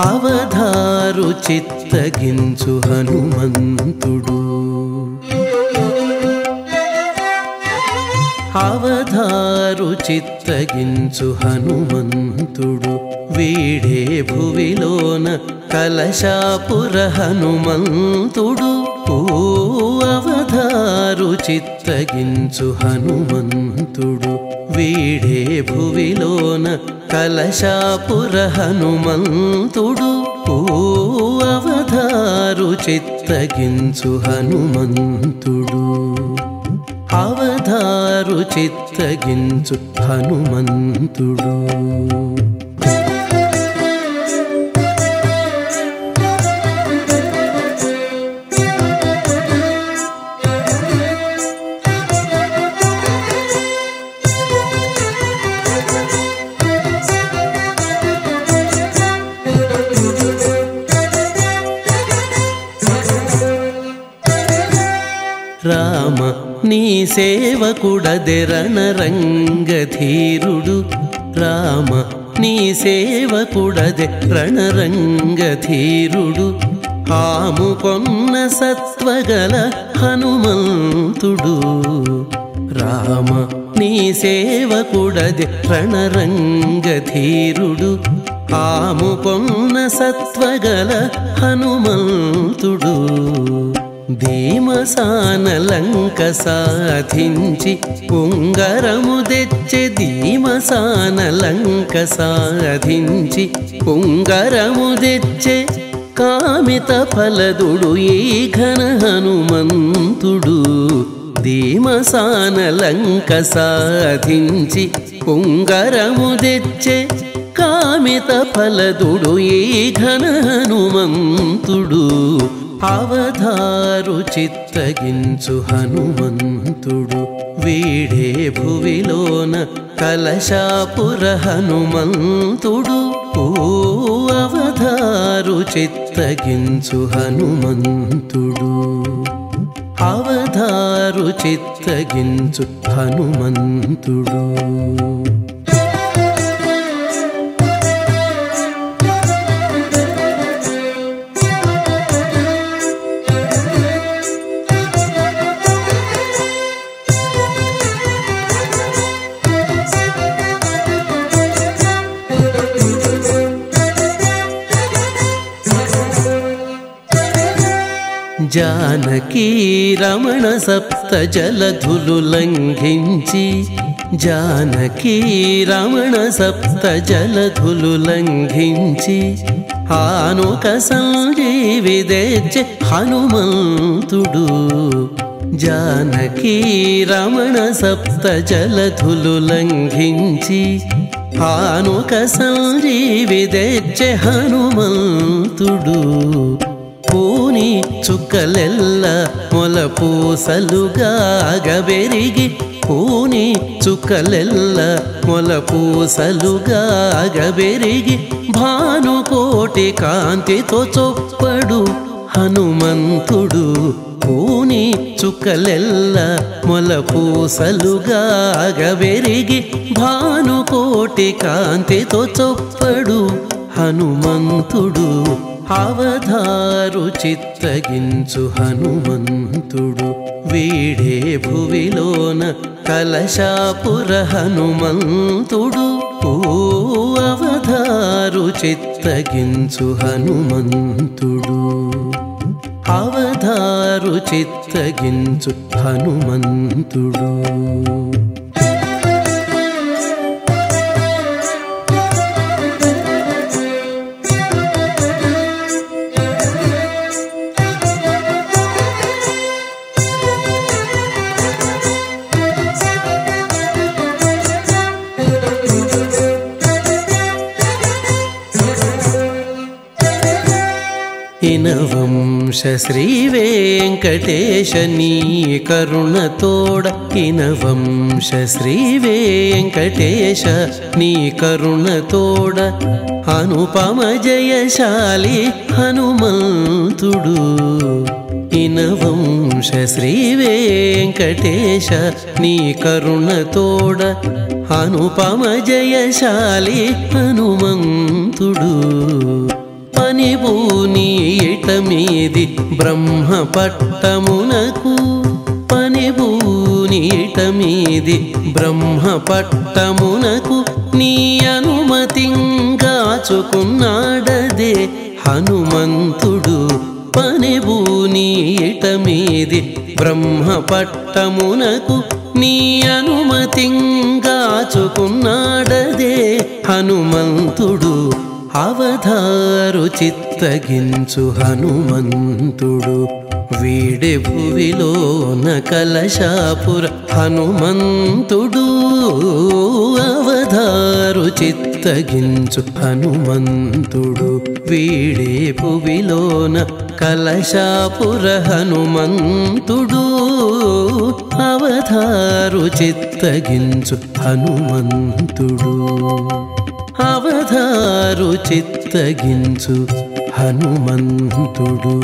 అవధారు చిత్తగించు హనుమంతుడు. అవధారు చిత్తగించు హనుమంతుడు. వీడే భువిలోన కలశాపుర హనుమంతుడు. అవధారు చిత్తగించు హనుమంతుడు. వీడే భువిలోన కలశాపుర హనుమంతుడు. ఓ అవధారు చిత్తగించు హనుమంతుడు. అవధారు చిత్తగించు హనుమంతుడు. నీ సేవకుడదెరణ రంగధీరుడు రామ నీ సేవకుడదె రణరంగధీరుడు. ఆము కొన్న సత్వగల హనుమంతుడు. రామ నీ సేవకుడదె రణరంగధీరుడు. ఆము కొన్న సత్వగల హనుమంతుడు. ధీమసానలంక సాధించి పుంగరము తెచ్చే ధీమసానలంక సాధించి పుంగరము తెచ్చే కామిత ఫలదుడు ఈ ఘన హనుమంతుడు ధీమసానలంక సాధించి పుంగరము తెచ్చే కామిత ఫలదుడు ఈ ఘన హనుమంతుడు అవధారు చిత్తగించు హనుమంతుడు వీడే భువిలోన కలశాపుర హనుమంతుడు. ఓ అవధారు చిత్తగించు హనుమంతుడు. అవధారు చిత్తగించు హనుమంతుడు. జానకీ రమణ సప్త జలధులు లంఘించి జానకీ రమణ సప్త జలధులు లంఘించి హానుక సంజీవి హనుమంతుడు జానకీ రమణ సప్త జలధులు లంఘించి హానుక సంజీవి హనుమంతుడు. పూని చుక్కలెల్ల మొల పూసలుగాగబెరిగి పూని చుక్కలెల్ల మొల పూసలుగాగబెరిగి భానుకోటి కాంతితో చొప్పడు హనుమంతుడు. పూని చుక్కలెల్ల మొల పూసలుగాగబెరిగి భానుకోటి కాంతితో చొప్పడు హనుమంతుడు. అవధారు చిత్తగించు హనుమంతుడు. వీడే భువిలోన కలశాపుర హనుమంతుడు. ఓ అవధారు చిత్తగించు హనుమంతుడు. అవధారు చిత్తగించు హనుమంతుడు. ఇనవంశ శ్రీ వెంకటేశ నీ కరుణతోడ ఇనవంశ శ్రీ వెంకటేశ నీ కరుణ తోడ అనుపమ జయశాలి హనుమంతుడు. ఇనవంశ శ్రీ వెంకటేశ నీ కరుణ తోడ అనుపమ జయశాలి హనుమంతుడు. పనిబూని ఇటమీది బ్రహ్మ పట్టమునకు పనిబూని ఇటమీది బ్రహ్మ పట్టమునకు నీ అనుమతింగాచుకున్నాడదే హనుమంతుడు. పనిబూని ఇటమీది బ్రహ్మ పట్టమునకు నీ అనుమతింగాచుకున్నాడదే హనుమంతుడు. అవధారు చిత్తగించు హనుమంతుడు. వీడే భువిలోన కలశాపుర హనుమంతుడు. అవధారు చిత్తగించు హనుమంతుడు. వీడే భువిలోన కలశాపుర హనుమంతుడు. అవధారు చిత్తగించు హనుమంతుడు. అవధారు చిత్తగించు హనుమంతుడు.